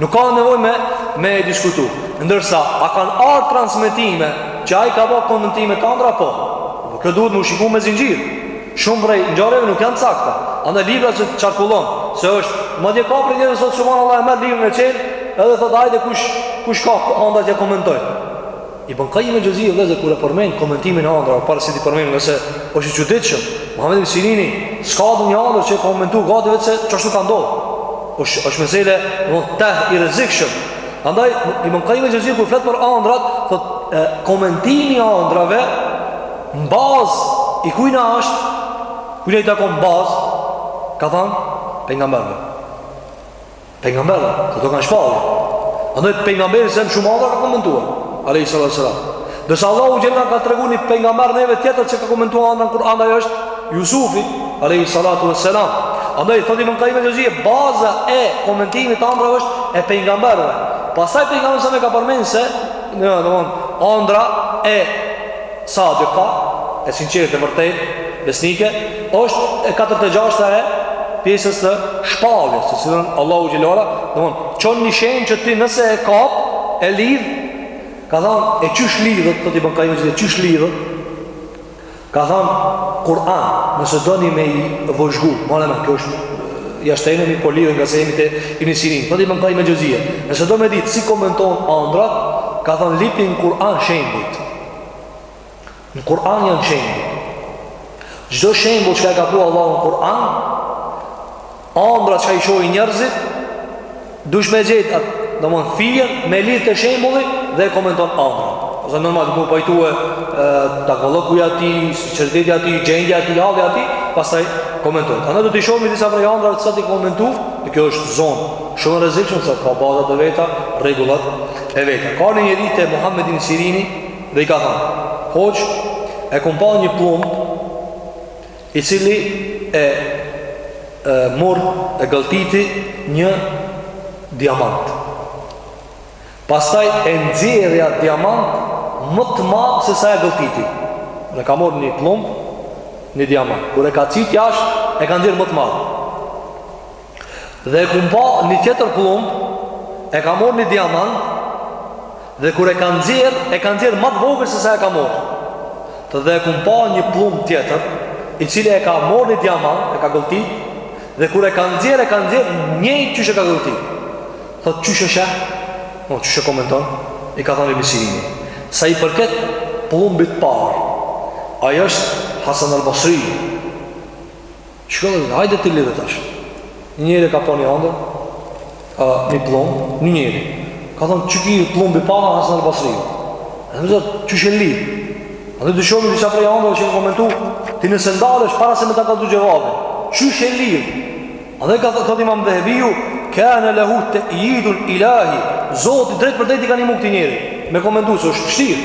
Nuk ka nevojë me, me e diskutu Ndërsa, a kanë ardh transmetime Që ai ka bërë komentime të andrrave, po Po kjo duhet me u shiku me zinxhir Shumë prej ngjarjeve nuk janë të sakta. Andaj libra që qarkullon, se është madje ka prej njerëzve sot subhanallah e merr librin e çel, edhe thot hajde kush kush ka andrra që komentoj. Ibn Kajjim el-Xheuzi vëllezër kur e përmend komentimin e ëndrrave para se t'i përmend se është i çuditshëm Muhammed ibn Sirini s'ka dalë një ëndrrë që e ka komentu gati veç se qashtu ka ndodhur. Është është mesele do të tah i rrezikshëm. Andaj Ibn Kajjim el-Xheuzi kur flet për ëndrrat, thot e, komentimi i ëndrrave në bazë i kujna është kujna i takon në bazë ka thënë pejgamberi Pejgamberi, ato kanë shpallje. Andaj pejgamberi se më shumë andrra ka komentuar. Alayhi salatu wasalam. Ndërsa Allahu xhella ka tregu një pejgamber neve tjetër që ka komentuar andrra n'Kur'an ai është Yusufi alayhi salatu wasalam. Andaj thotë Ibn Qayyim al-Xhevzije baza e komentimit të andrrave është e pejgamberëve. Pastaj pejgamberi sa më ka përmendur se në domthon andrra e Sadiqa, e sinqertë e vërtetë, besnike, është e katërdhjetë e gjashta e pjesës të shpalljes, të cilën Allahu xhelala, domthon, çon një shenjë që ti nëse e kap, e lidh, ka thënë, e çysh lidhet, thotë Ibn Qayyimi çysh lidhet. Ka thënë n'Kur'an, nëse doni me i vëzhgu, mora më kjo është jashtë teme po lidhet ngase jemi te Ibn Sirini, thotë Ibn Qayyim al-Xhevzije. Nëse do me ditë si komenton andrrat, ka thënë lypi n'Kur'an shembujt. Në Kur'an janë shembuj. Çdo shembull çka e ka pru Allahu në Kur'an, andrra çka i shohin njerëzit, dush me gjet atë, domthon fijen me lidh te shembulli dhe e komenton andrra. Pastaj normal tu u pajtu takvallëku i atij, sinqeriteti i atij, gjendja e atij, halli i atij, pastaj komenton. Tash do t'i shohim disa prej andrrave të sa ti komentu, kjo është zonë shumë e rrezikshme se ka bazat e veta, rregullat e veta. Ka ardh një njeri te Muhammed ibn Sirini dhe i ka thënë, hoxhë, e kum pa një pëllumb, i cili e, e mor e gëlltiti një diamant. Pastaj e nxjerr atë diamant më të madh se sa e gëlltiti. E ka mor një pëllumb, një diamant. Kur e ka qitë jashtë, e ka nxjerrë më të madh. Dhe e kum pa një tjetër pëllumb, e ka marr një diamant dhe kur e ka nxjerr, e ka nxjerr më të vogël se sa e ka marr. Dhe e kum pa një pëllumb tjetër, i cili e ka marr një diamant, e ka gëllti, dhe kur e ka nxjerr, e ka nxjerr njëjtë çysh e ka gëllti. Thotë çysh e sheh? Po, çysh e komenton? I ka thonë Ibn Sirini. Sa i përket pëllumbit parë, ai është Hasan al-Basri, Shko në hajde ti lidhe tash. Një njeri ka pa një andërr, një pëllumb, një njeri. Ka thonë, qiky pëllumbi i parë Hasan al-Basri? E në vëzër, çysh e lidh? Edhe do shohmi disa prej andrrave që i komentu, ti nëse ndalesh para se me ta kallxu xhevabin. Çysh e lidh? Edhe ka thënë imam Dhehebiu, kane lehu tejidun ilahi, Zoti drejtpërdrejt i ka ndihmu këtij njeri. Me komentu, se është vështirë.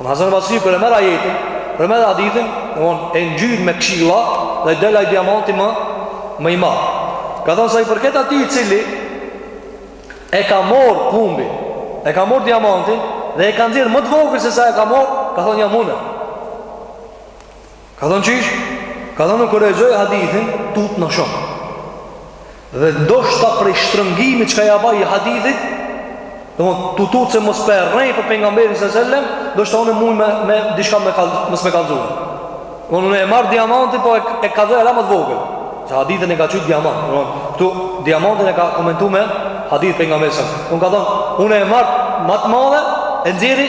Në Hasan Basri kur e merr ajetin kur e merr hadithin e ngjyn me kshilla Dhe i del ai diamanti më Më i madh Ka thonë sa i përket atij i cili E ka morë pëllumbi E ka morë diamantin Dhe e ka nxjerr më të vogël se sa e ka morë Ka thonë jam une Ka thonë qysh, ka thonë un kur e dëgjoj hadithin, tutna shumë. Dhe ndoshta prej shtrëngimit çka ia baj hadithit, domethon tu u tutë se mos pe rrej për pengamberin se sellem, ndoshta unë muj me, me diçka me kal, mos me kallzu. Unë unë e marr diamantin, po e, e ka dhe e la ma të vogël. Se hadithin e ka qujt diamant. Domethon, këtu diamantin e ka komentu me hadith pengamberin se sellem. Unë ka thonë, unë e marr ma të madhe, e nxjerri,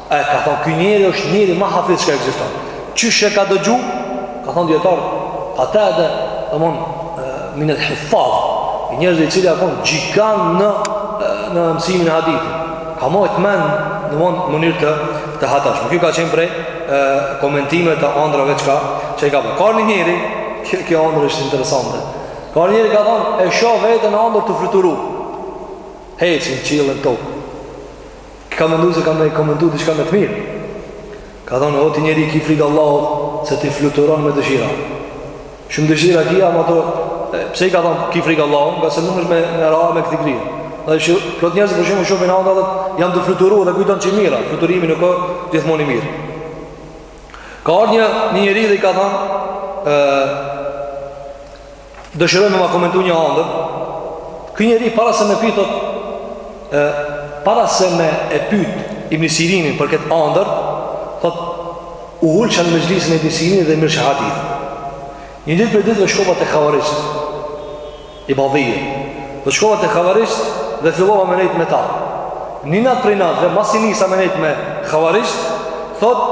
E ka thonë, ky njeri është njeri ma hafidh që ka ekziston. Qysh e ka dëgju? Kanë thonë dijetarët, Katade, domethon, minel huffadh, i njerëzë i cilë e konë gjikan në, në mësimin e hadithit. Ka majt men, domethon, në mënyrë të, të hatashme. Kjo ka qenë prej e, komentimeve të andrave që ka, që i ka bërë. Ka ardh një njeri, kjo, kjo andrë është interesante, ka ardh një njeri ka thonë, e shoh veten andër tu fluturu, heci n'qiell e n'tokë. Ka mendu se ka me i komentu diçka ma të mirë. Ka thonë, o ti njeri ki frikë Allahut, se ti fluturon me dëshira. Shumë dëshira ki, ama ato, pse i ka thonë, ki frikë Allahut, ngase mund është me, me ra me këti grijë. Dhe shih, plot njerëz, për shembull shohin andër, dhe jam tu fluturu dhe kujton q'o i mirë, a, fluturimi nuk o gjithmon i mirë. Ka ardh një, një njeri dhe i ka thonë, Dëshiroj me ma komentu një andër Ky njeri para se me pyt, e, Para se me e pyt Ibn Sirinin për këtë andër Thot Ulsha në mexhlisin e Ibn Sirinit dhe mirrsha hadith Një ditë prej ditëve shkova te havarixht ibadije Dhe shkova te havarixht Dhe fillova me nejtë me ta Një natë prej natëve, masi nisa me nejtë me havarixht, thot,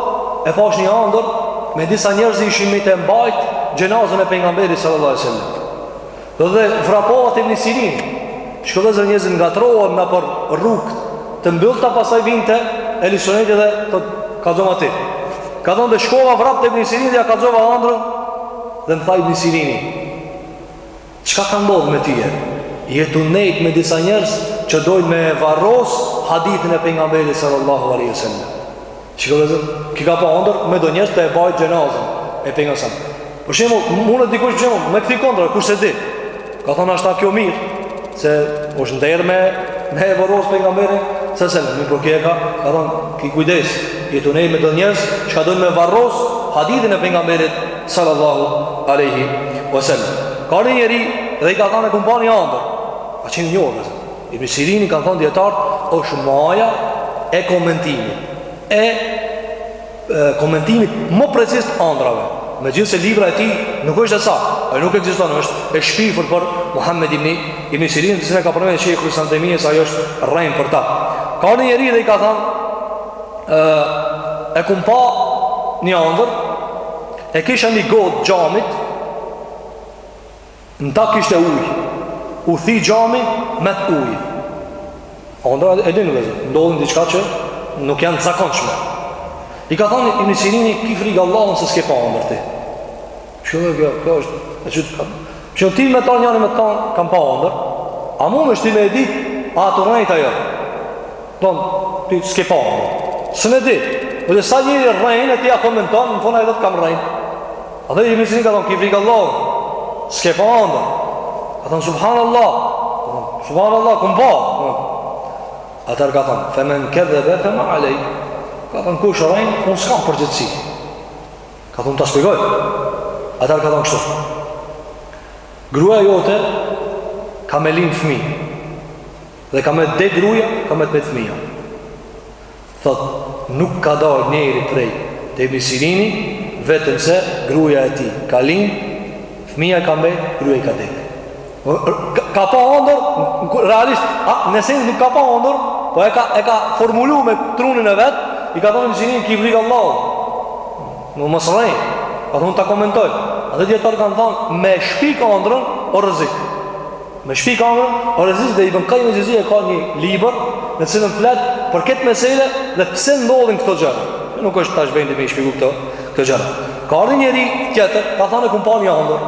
e pash një andër, me disa njerëz ishim tu e mbajt xhenazën e pengamberit sallallahu sallam. Dhe dhe vrapova te Ibn Sirini, shiko vllezër njerëzit ngatrrohen nëpër rrugë të mbyllta pastaj vijn te ehli suneti dhe thot, kallxoma ti. Ka thonë dhe shkova vrap te Ibn Sirini dhe ja kallxova andrën, dhe më tha Ibn Sirini. Çka ka ndodhë me tyje? Je tu nejtë me disa njerëz që dojnë me varros hadithin e pengamberit sallallahu aleyhi sallam. Shiko vllezër, ky ka pa andër me do njerëz tu e bajt xhenazën e pengamberit sallam. Për shembull, munet dikush që me kthy kontra, kur s'e di. Ka thonë ashtë kjo mirë, se është nder me, me e varros pengamberin se se një për kjeka ka thonë ki kujdes je tu nejt me disa njerëz çka dojnë me varros hadithin e pengamberit Sallallahu aleyhi wa sallam Ka ardh një njeri dhe i ka thanë e kom pa një andër Ka qenë i njohur Ibn Sirini kanë thonë dijetarët është maja e komentimi E, e komentimit ma preciz të andrave Megjithëse libra e tij nuk është e sa Ajo nuk ekziston është e shpifur për Muhammed ibn Ibn Sirin Të cilën e ka përmend shejhul islam Tejmije se ajo është rrenë për ta Ka ardh një njeri dhe i ka thonë e kum pa një andër e kisha një got xhamit në ta kishte uj u thi xhami me të uj andra e dinë pse ndodhin diçka që nuk janë zakonshme i ka thonë Ibn Sirini ki frikë Allahun se s'ke pa andër ti Shumë e kjo, kjo është e që të kam. Që ti me ta njëri me ta kam pa andër, a mundesh ti me e dit, a të rrejt ajo. Thon, ti s'ke pa andër. S'e me dit, përderisa njëri rrejn e ti ia komenton, domethon edhe të kam rrejn. Edhe Ibn Sirini ka thonë, ki frikë Allahun, s'ke pa andër. Ka thonë, subhanallah, subhanallah, kam pa. Atëherë ka thonë, fe men kedhebe fe alej, ka thonë, kush rrejn, unë s'kam përgjegjësi. Ka thonë ta shpjegoj. Atëherë ka thonë kështu. Gruaja jote ka me lind fëmijë. Dhe ka me dek gruaja, ka me mbet fëmija. Thot, nuk ka dalë njëri prej te Ibn Sirini vetëm se gruaja e tij ka lind, fëmija i ka mbet, gruaja i ka dek. Ka pa andër, realisht, a, nëse nuk ka pa andër, po e ka, e ka formulu me trunin e vetë, i ka thonë Ibn Sirini ki frikë Allahun, mos rrej, ka thonë ta komentoj, edhe dijetarët kanë thonë, me shpik andrën, o rrezik, me shpik andrën, o rrezik, dhe Ibn Kajim Xhevzi e ka një libër, në cilin flet, për këtë mesele, dhe pse ndodhin këto gjëra, nuk është tash vendi me i shpjegu këto, këto gjëra. Ka ardhë njëri tjetër, ka thonë e kum pa një andër,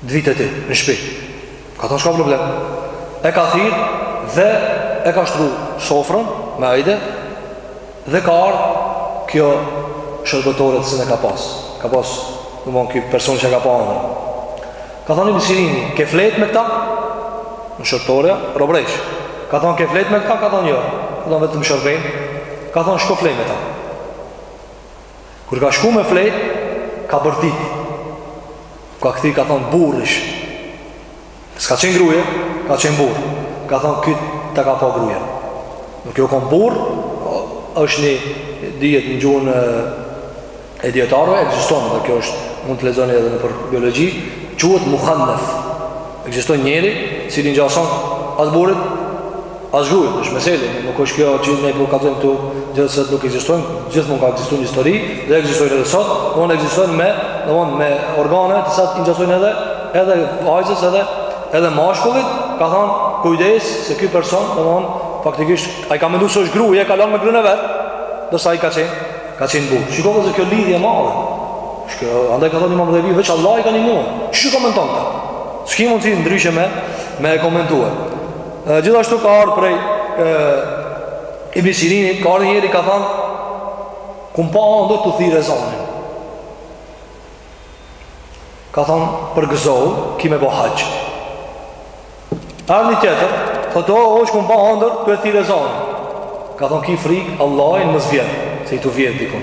Dvit e tij, në shpi Ka thonë shka problem E ka thirrë dhe e ka shtru sofrën me hajde Dhe ka ardhë kjo shërbëtorja se ne ka pas Ka pas, domethon ky person që ka pa andër Ka thonë Ibn Sirini, ke flet me këta? Me shërbëtorja, robresh Ka thonë ke flet me këta? Ka thonë jo Ka thonë vetëm shërbejnë Ka thonë shko flet me ta Kur ka shku me flet, ka bërtit. Ka këti ka thonë burr ish. S'ka qenë gruje, ka qenë burr. Ka thonë ky ta ka pa grujen. Nuk je konë burr, është një dijet në gjuhën e, e dijetarve, ekziston dhe kjo është, mund të lexoni edhe nëpër biologi, quhet muhanneth. Ekziston njeri, i cili ngjason, as burrit, As grus, është mesele, nuk është kjo që ne po kallxojmë këtu, gjithsesi nuk ekziston, gjithmonë ka ekzistu në histori, dhe ekzistojnë edhe sot, domethonë ekzistojnë me, domethonë me organe, të cilat i ngjasojnë edhe, edhe vajzës edhe, edhe mashkullit, ka thonë, kujdes, se ky person, domethonë, faktikisht, ai ka mendu se është gru, e ka lanë me gruen e vet, ndërsa ai ka qenë, ka qenë burr. Shikon dhe se kjo lidhje e madhe, Shka, andaj ka thonë imam Dhehebi veç Allahu i ka ndihmu, që komenton ta? S'ki mundësi ndryshe me, me komentuar. Gjithashtu ka ardhur prej Ibn Sirinit, ka ardhur njëri ka thënë kum pa andërr tu e thirr ezanin. Ka thënë përgëzohu, ki me bo haxh. Ardh ni tjetër, tha o hoxh kum pa andërr tu e thirr ezanin. Ka thënë ki frik Allahun mos vjedh, se je tu vjedh dikon.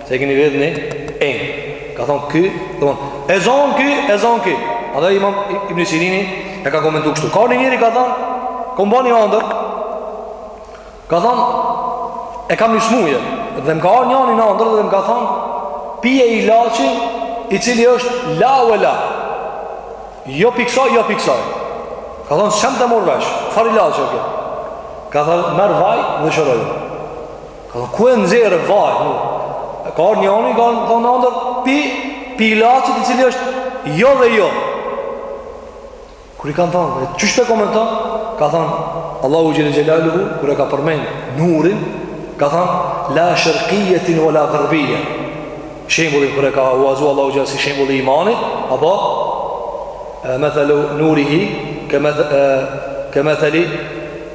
Se keni vetë një enjë. Ka thonë ky, domethonë, ezan ky, ezan ky. A dhe imam Ibn Sirini e ka komentu kështu. Ka ardh njëri ka thonë, kom pa një andërr, ka thonë, e kam një smuje, dhe më ka ardh njani në andërr dhe më ka thonë, pije ilaçin, i cili është la ue la. Jo pi ksoj, jo pi ksoj. Ka thonë, s'jem tu morr vesh, çfarë ilaçi, okay. ka thonë, merr vaj dhe shërohu. Ka ku e nxjerr vaj. E ka njoni ka ka andërr pi pi ilaçit i cili është jo dhe jo. Kur i kanë thënë, qysh e komenton? Ka thënë Allahu xhel-le xhelaluhu kur e ka përmend nurin, ka thënë la sharqiyatin wala gharbiyya. Shembulli kur e ka huazu Allahu xhel si shembulli i imanit, apo mathalu nurihi kama kama thali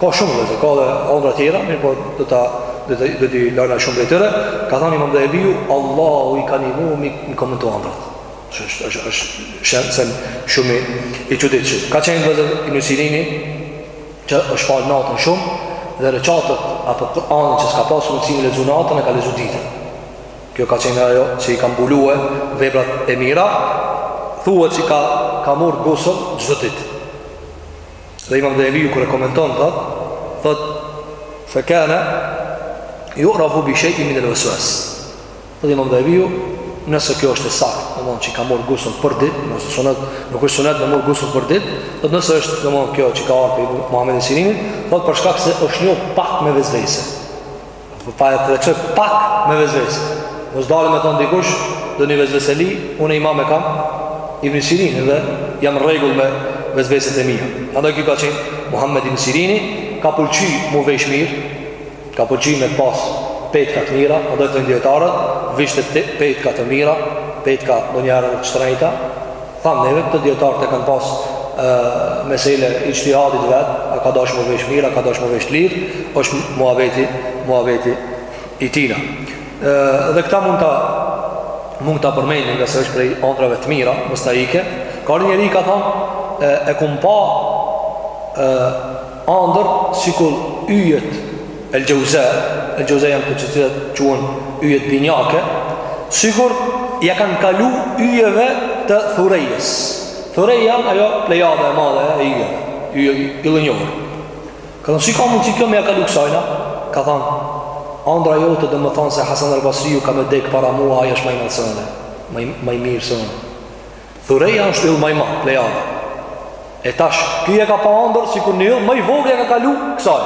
Ka shumë edhe ka edhe andrra tjera, mirëpo do ta do t'i, do t'i lajna shumë prej tyre, ka thanë imam Dhehebiu, Allahu i ka nimu me i komentu andrrat. Që është, është, është sen send shumë i çuditshëm. Ka qenë dhe dhe Ibn Sirini, që është falë natën shumë, dhe reqatët, apo Kur'anin që s'ka pasë mundësi me lexu natën, e ka lexu ditën. Kjo ka qenë ajo që i ka mbulue veprat e mira, thuhet që ka, ka murr gusull çdo ditë. Dhe imam Dhehebiu kur e komenton thot Thot Fe kane ju'rafu bi shej'in minel vesuas Thot imam Dhehebiu Nëse kjo është e saktë domethonë që ka morr gusull për dit Nëse sunet Nuk është sunet me morr gusull për dit Thot nëse është domethonë kjo që ka ardh për Muhammed Ibn Sirinin Thot për shkak se është njoft pak me vesvese Po pa e përreqoj pak me vesvese Mos dalë me thonë dikush ndonjë vesveseli Unë imam e kam Ibn Sirin dhe jam n'rregull me vesveset e mija Andaj ky ka qenë Muhammed Ibn Sirini Ka pëlqy m'u vesh mirë Ka pëlqy me pas petka të mira Andaj thojn dijetarët Vishte petka të mira Petka ndonjëherë të shtrejta Thamë neve këtë dijetarët e kanë pas e, mesele ixhtihadit vet, a ka dash m'u vesh mirë, a ka dash m'u vesh lirë, është muhabeti, muhabeti i tina. E, dhe këta mund ta mund ta përmendim ngase është prej andrrave të mira, më sta ike, ka ardh njeri ka thanë, e, e kum pa e, andërr sikur yjet El Jauza, El Jauza janë këto që quhen yjet binjake, sikur ja kanë kalu yjeve të Thurejës. Thureja ajo plejada e madhe e yjeve, yll i njohur. Ka thanë, si ka mundësi kjo me ja kalu kësajna? Ka thanë, andra jote domethanë se Hasan al Basriju ka me dekë para mua, ajo është ma i madh se unë, ma i, ma i mirë se unë. Thureja është yll ma i madh, Plejada. E tash, ky e ka pa andërr sikur një yll ma i vogël ia ka kalu kësaj.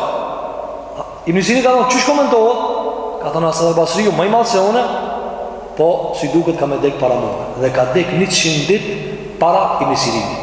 Ibn Sirini ka thanë, "Çish komentohet?" Ka thanë, "Hasan al-Basriu ma i madh se unë, po si duket ka me dek para mua." Dhe ka dek 100 ditë para Ibn Sirinit.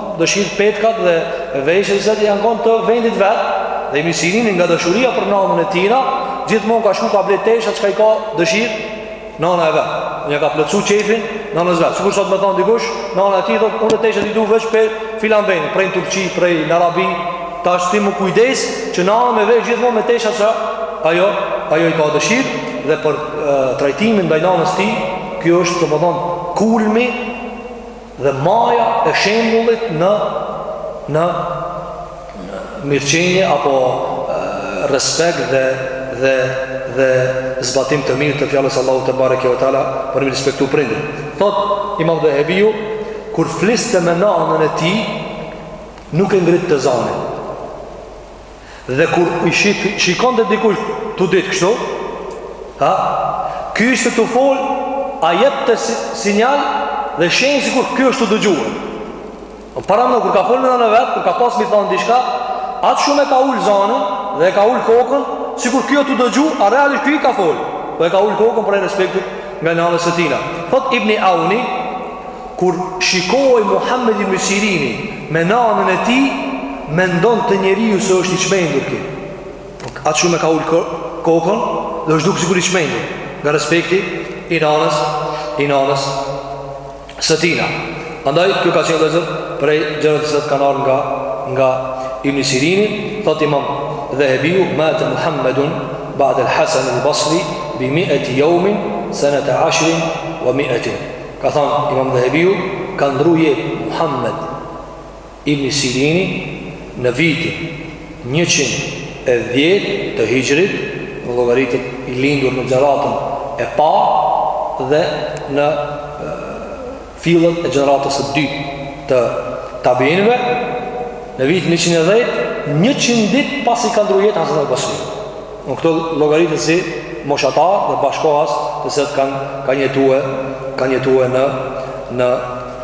Dëshirë petkat dhe veshjet që janë konë të vendit vet Dhe Ibn Sirini nga dashuria për nanën e tina Gjithmonë ka shku ka ble tesha që ka, i ka dëshirë Nana e vet Ia ka plotsu qejfin Nanës vet Sikur sot me thonë dikush Nana e tij thotë Unë teshat i du veç prej filan vendit Prej në Turqi, prej në Arabi Tash ti me u kujdes Që nana me u vesh gjithmonë me tesha që Ajo, ajo i ka dëshirë Dhe për, e, trajtimin ndaj nanës tij Kjo është domethonë kulmi Dhe maja e shembullit në në mirëqenie apo, e, respekt dhe dhe dhe zbatim të mirë të fjalës Allahut tebareke ve teala për me e respektu prindin. Thot Imam Dhehebiu kur fliste me nanën e tij nuk e ngritte zanin. Dhe kur i shik, shikonte dikush, s'u ditke kështu, a ky ishte tu fol, a jepte sinjal dhe shenjë sikur ky është tu dëgju. Po paramendo kur ka folë me nanën e vet, kur ka pas mi thonë dishka, aq shumë e ka ul zanin dhe e ka ul kokën, sikur ky është tu dëgju, a realisht ky i ka folë, dhe po e ka ul kokën prej respektit ndaj nanës së tina. Thot Ibni Auni, Kur shikohej Muhammed ibn Sirini me nanën e tij, mendonte njeriu se është i çmendur ky. Po aq shumë e ka ul kokën dhe është dukë sikur i çmendur nga respekti i nanës, i nanës së tina. Andaj kjo ka qenë vëllezër prej gjanave sa kanë ardh nga nga Ibn Sirini, thotë Imam Dhehebiu, "Mata Muhammedun ba'da al-Hasan al-Basri bi 100 yawmin sanata 10 wa 100." Ka thanë Imam Dhehebiu, ka ndru jetë Muhammed ibn Sirini në vitin 110 të Hixhrit, në llogaritë i lindur në gjeneratën e parë dhe në fillet e gjeneratës së dytë të tabiinëve, në vitin 110, 100 ditë pasi ka ndru jetë Hasan al-Basri. Në këto llogariten si moshatarë dhe bashkohas të cilët kanë kanë jetue, kanë jetue në, në,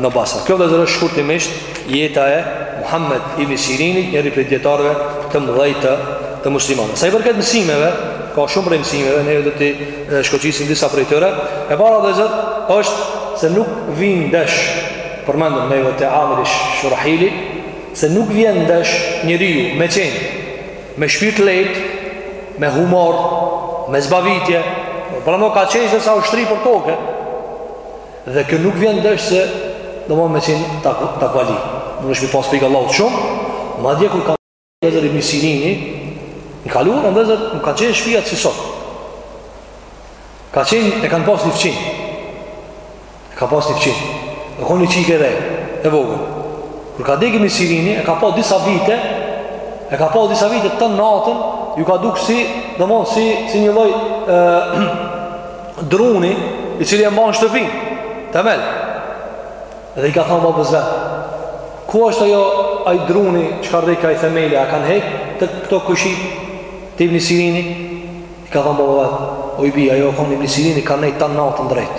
në Basra. Kjo vëllezër është shkurtimisht jeta e Muhammed ibn Sirinit, njëri prej dijetarëve të mdhej të, të muslimanë. Sa i përket mësimeve, ka shumë prej mësimeve, ne do t'i shkoqisim disa prej tyre, e para vëllezër është se nuk vijnë ndesh, përmendëm edhe te Amir ibn Shurahili, se nuk vjen ndesh njeriu me qenë, Me shpirt të lehtë, me humor, me zbavitje, pra ka qesh sa u shtri për toke. Dhe kjo nuk vjen ndesh se domethënë me qen takvali. Nuk është me ia pas frikë Allahut shumë, madje kur ka vëllezër Ibn Sirini, në të kaluarën vëllezër, nuk kanë qenë shpijat si sot. Ka qenë, e kanë pas një fqinë. E ka pas një fqin U konë një çikë edhe E vogël Kur ka dek Ibn Sirini E ka pa disa vite E ka pa disa vite tan natën Iu ka duk si domethënë si, si një lloj e, Druni I cili e mban shtëpinë Temel Dhe i ka thonë babës vet Ku është ajo Aj druni Çka rrike ai temeli A e kanë hek Te këta kojshitë Te Ibn Sirini I ka thënë baba vet, oj bi, ajo u konë Ibn Sirini, ka nejtë tanë natën drejt.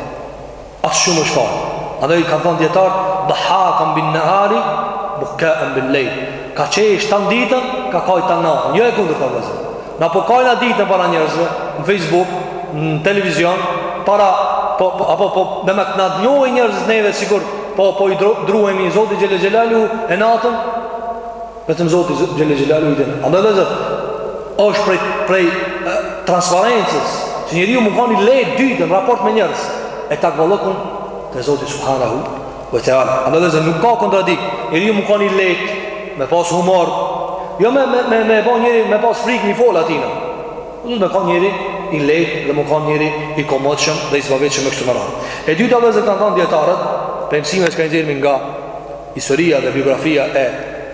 Aq shumë është falë. Andaj i kanë thënë dijetarët, dahakun bin-nehari, bekkaun bil-lejl. Ka qesh tanë ditën, ka kajtë tanë natën. Jo e kundërta vëllezër. Na po kajna ditën para njerëzve, në Facebook, në televizion, para, po, po, apo, po, dhe me na ndëgju njerëzit neve, sikur, po, po, i druhemi, Zotit Xhel-le Xhelaluhu, e natën, Vetëm Zoti Xhel-le Xhelaluhu e din. Andaj vëllezër, është prej, prej e, transparencës, që njeriu me kanë i lehtë domethënë në raport me njerëz, e takvallëkun te Zoti Subhanahu ve Teala. Andaj vëllezër, nuk ka kontradikt, njeriu me kanë i lehtë, me pas humor, jo me, me, me, me, me, njeri, me pas frik me i fol atina. Duhet me kanë njeri i lehtë dhe me kanë njeri i komodshëm dhe i zbavitshëm e kështu me radhë. E dyta vëllezër kanë thanë dijetarët, prej mësimeve që kemi nxjerrë nga Historia dhe biografia e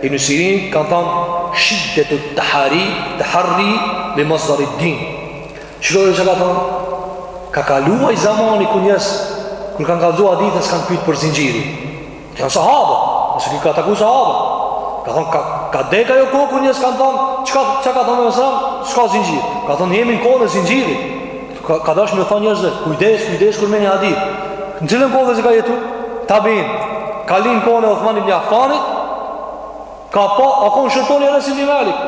Ibn Sirin kanë thënë shiddetu tahari taharri li masdar din. Çdo gjë që ka thënë ka kaluar zamani ku njerëz kur kanë kallzuar hadithe s'kanë pyet për zinxhirin. Se janë sahabë, ose kanë takuar sahabë. Ka thënë ka ka dek ajo kohë kur njerëz kanë thënë çka çka ka thënë sa s'ka zinxhir. Ka thënë jemi në kohën e zinxhirit. Ka, ka dash me thonë njerëzve, kujdes, kujdes kur merrni hadith. Në cilën kohë vëllezër ka jetu? Tabiin. Ka lind n'kohën e Othman ibn Affanit, ka pa, a konë shërbëtori i Enes ibn Malik.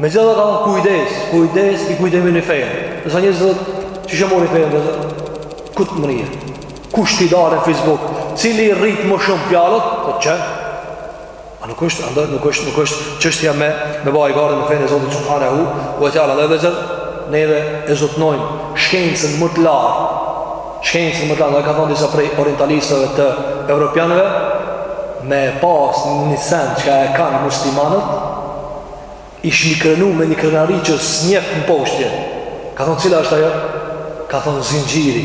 Megjithatë ka thonë kujdes, kujdes, prej kujt e merrni fejën. Dhe sot njerëzve, qysh e marrin fejën vëllezër? Ku t'mrrijnë. Kush t'i dalë në Facebook, cili rritë më shumë fjalët, dhe që? A nuk është, andaj nuk është, nuk është çështja me ba hajgare me fenë e Zotit subhanahu wa taala. Andaj vëllezër neve e zotnojmë shkencën më të lartë. Shkencën më të lartë, ka thënë disa prej orientalistëve të evropianëve me pas një sen çka e kanë muslimanët ishim krenu me një krenari që s'njef mposhtje ka thonë cila është ajo? ka thonë zinxhiri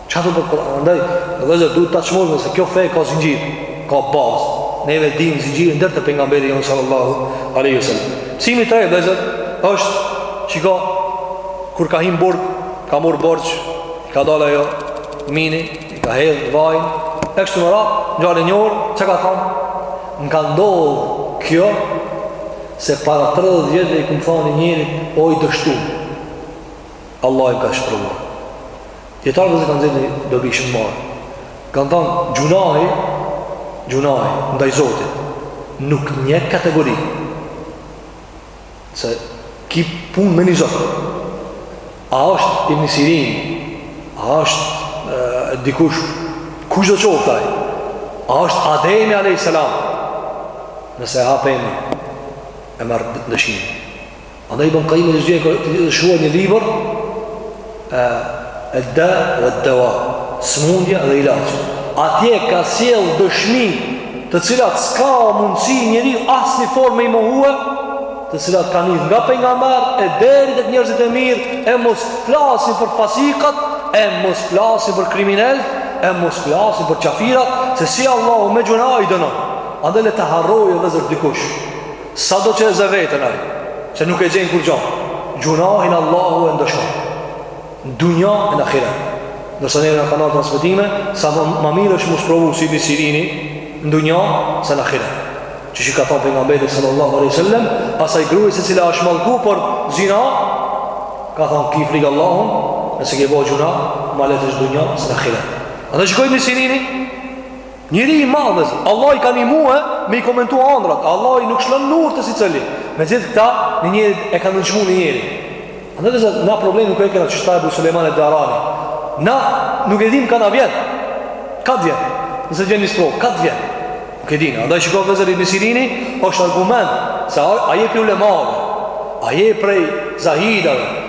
Çka thu për Kur'an? Andaj, vëllezër, duhet të çmojmë se kjo fe ka zinxhir, ka bazë, neve e dim zinxhirin deri te pejgamberi jonë sallallahu aleyhi sallam. Mësimi tre, vëllezër, është çka, kur ka hi n'burg, ka marr borxh, i ka dalë ajo mini, i ka hedh vajin, e kështu me radhë, ngjarja e njohur, çka ka thanë? M'ka ndodh kjo, se para 30 vjetëve i kam thanë një njeri, o i dështum, Allahi m'ka sprovu. Dijetarët vëllezër kanë nxjerr dobi shumë t'madhe. Kanë thanë, gjunahi, gjunahi, ndaj Zotit, nuk njeh kategori. Se ki punë me një Zot. A është Ibn Sirin, a është e, dikush, kushdo qoftë ai? A është Ademi a.s. Nëse hapemi, e merr ndëshkim. Andaj Ibn Qayyim el Xhevzi ka shkruajt një libër Ed-da ue deva, smundja dhe ilaçi. Atje ka sjell dëshmi të cilat s'ka mundësi njeri n'asnjë formë me i mohue, të cilat ka nis nga pejgamberët, e deri te njerëzit e mirë, e mos flasim për fasikat, e mos flasim për kriminelë, e mos flasim për qafirat, se si Allahu me gjunah i dënon. Andaj le të harrojë vëllezër dikush. Sado që e zë veten ai Se nuk e gjen kurgjo Gjunahin Allahu e ndëshkon Dunja e n'ahiret Nëse ne në kanal të nësvetime Sa më, më mirë është m'u sprovu si Ibn Sirini Në dunja se n'ahiret Qysh ka thonë pejgamberi sallallahu aleyhi sallam Asaj gruje e cila është mallku për zina Ka thonë ki frikë Allahun Nëse ke bo gjunah Ma lehtë është n'dunja se n'ahiret Andaj shikoje Ibn Sirinin Njeri i madh vëllezër, Allahi e ka nimue me i komentu andrrat, Allahi nuk i lshon nur te secili, megjithë këta një njeri e ka nënçmu një njeri. Andaj vëllezër, na problem nuk e kena qysh tha Ebu Sulejman ed-Darani, na nuk e dim kah na vjen, kah të vjen, nëse t'vjen një sprovë, kah të vjen, nuk e dim, andaj shiko vëllezër Ibn Sirini, është argument, se a, a je prej ulemave, a je prej zahidave,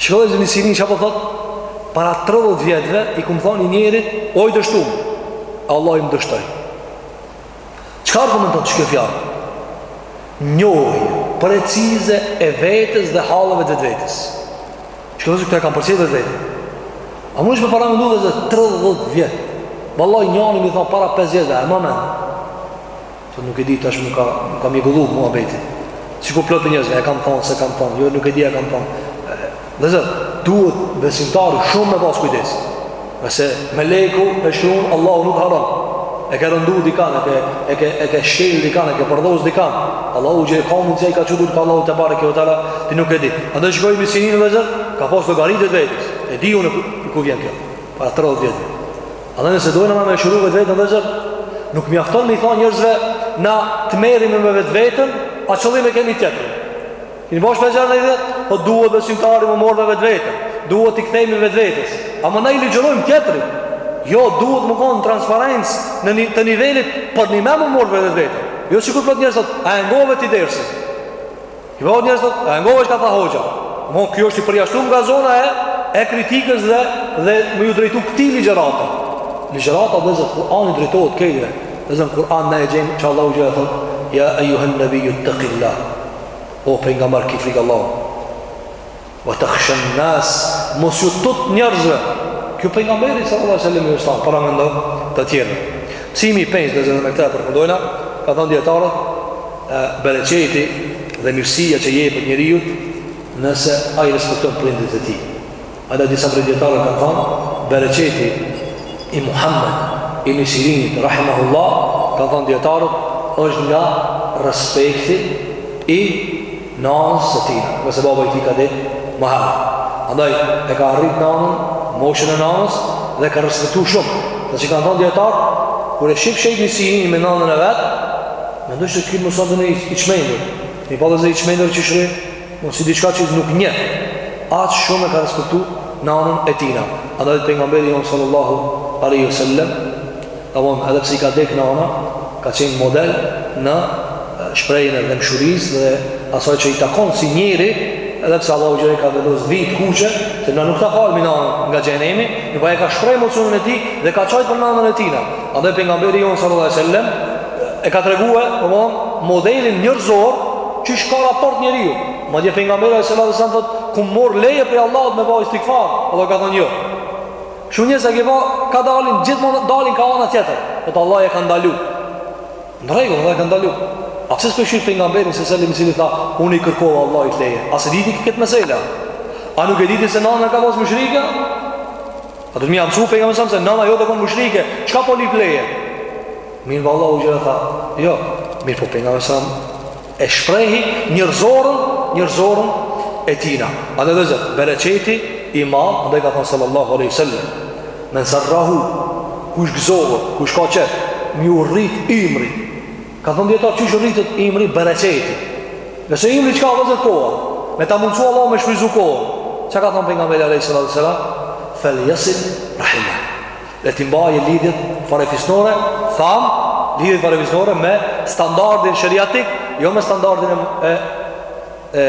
Shiko vëllezër Ibn Sirin çka po thot Para 30 vjetëve i kam thonë ni njerit O i dështum Allahi më dështoi Çka argumenton tash kjo fjalë? Njohje precize e vetes dhe halleve të vetvetes Shiko vëllezër këtë e ka përcjell vetveten A mundesh me paramendu vëllezër 30 vjet Vallahi njani mi thonë para 5 vjetëve E ma mend Se nuk e di tash më ka më ka mjegullu muhabeti. Sikur plot njerëz e kam thonë s'e kam thonë, jo nuk e di e kam thonë. Dhe duhet besimtari shumë me pas kujdes. Nëse meleku e shkruan Allahu nuk harron. E ke rëndu dikan, e ke e ke e ke shkel dikan, e ke përdhos dikan. Allahu e ka mundësi t'ka çu ty ka Allahu tebareke ve taala, ti nuk e di. Andaj Ibn Sirini e ka pas llogarit veten. E di unë ku vjen kjo. Para 30 vjetëve. Andaj nëse dojmë na me shëru vetveten dhe zemrën, nuk mjafton me i thonë njerëzve na të merremi me vetveten, a qëllim e kemi tjetrin. Kini bashkë me zërë në i dhe, po duhet besimtari m'u marrë me vetveten, duhet t'i kthehemi vetvetes. A mo na i ligjërojmë tjetrit, jo duhet m'u konë transparencë në një, të nivelit, përnjëmend m'u marrë me vetveten. Jo sikur plot njerëz, a e ngove ti dersin. Plot njerëz sot, e ngova çka tha hoxha. Mo ky është i përjashtuar nga zona e e kritikës dhe dhe me iu drejtu këtij ligjërata. Ligjërata domethënë Kur'ani drejtohet krejtve. Në Kur'an ne e gjejmë që Allahu ju thot, ya ayyuhan nabiyyu ttaqillah. O pejgamber ki frikë Allahun. Wa takhshan nas, mos ju tut njerëzve. Kjo pejgamberit sallallahu alaihi wasallam është paramendo të tjerët. Mësimi i pesë dhe me këtë përfundojna, kanë thënë dijetarët, bereqeti dhe mirësia që jepet njeriut nëse ai respekton prindërit e tij. Andaj disa prej dijetarëve kanë thënë, bereqeti i Muhammed ibni Sirinit, rahimahullah, kanë thënë dijetarët, është nga respekti i Nanës së tina, ngase baba i tij ka dek ma herët. Andaj e ka arrit nanën, moshën e nanës dhe e ka respektu shumë. Dhe siç kanë thonë dijetarët, kur e shihshe, sheje Ibni Sirinin me nanën e vet, mendoje që ky mos asht i çmendur. Mos pale i çmendur qysh rri, mos si diçka që nuk njeh. Aq shumë e ka respektu nanën e tina. Andaj pejgamberi jonë sallallahu aleyhi sallam, Tamam, edhe pse i ka dek nana, ka qenë model në shprehjen e dhemshurisë dhe asaj që i takon si njeri, edhe pse Allahu xhele ka vendos vijë të kuqe, se na nuk ta falim nanën nga xhehenemi, po e ka shpreh emocionin e tij dhe ka qajt për nanën e tij. Andaj pejgamberi jon sallallahu alajhi wasallam e ka treguar, domthon, modelin njerëzor qysh ka raport njeriu. Madje pejgamberi sallallahu alajhi wasallam thotë, "Kërkova leje prej Allahut me bë istigfar?" Allahu ka thënë, "Jo." Shumë njerëz e ke pa, kah dalin gjithmonë dalin kah ana tjetër. Po Allah e ka ndalu. Në rregull, Allah e ka ndalu. A pse s'po sheh pejgamberin alejhi selam i cili tha, unë i kërkova Allahut leje. A s'e diti këtë mesele? A nuk e diti se nëna ka qenë mushrike? A do ti me ia mësu pejgamberit sa se nëna jote konë mushrike. Çka po lip leje? Mirë, Allahu xhele tha, jo, mirëpo pejgamberi sa E shprehi njerëzoren, njerëzoren e tina. A dhe vëllezër, bereqeti i madh, e ka thënë sallallahu aleyhi sallam, men serrahu, kush gëzohet, kush ka qejf, me iu rrit ymri. Kanë thënë dijetarët qysh u rritet ymri bereqeti. Nëse ymri çka vëllezër koha, me ta mundësu Allahu me shfrytëzu kohën, çka thënë pejgamberi aleyhi sallam, fel jesil rahimah. dhe t'i mbajë lidhjet farefisnore, tham, lidhjet farefisnore me standardin sheriatik, jo me standardin e, e, e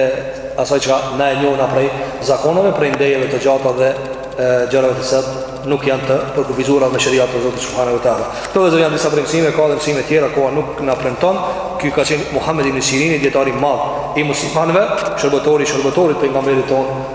asaj çka na e njohna prej zakonave, prej ndejeve të gjata dhe gjërave të cilat nuk janë të përkufizura me sheriat të Zotit subhanehu ve teala. Këto vëllezër janë disa prej mësimeve, ka dhe mësime tjera, koha nuk na premton, ky ka qenë Muhammed ibn Sirini, dijetari i madh i muslimanëve, shërbëtori i shërbëtorit pejgamberit tonë,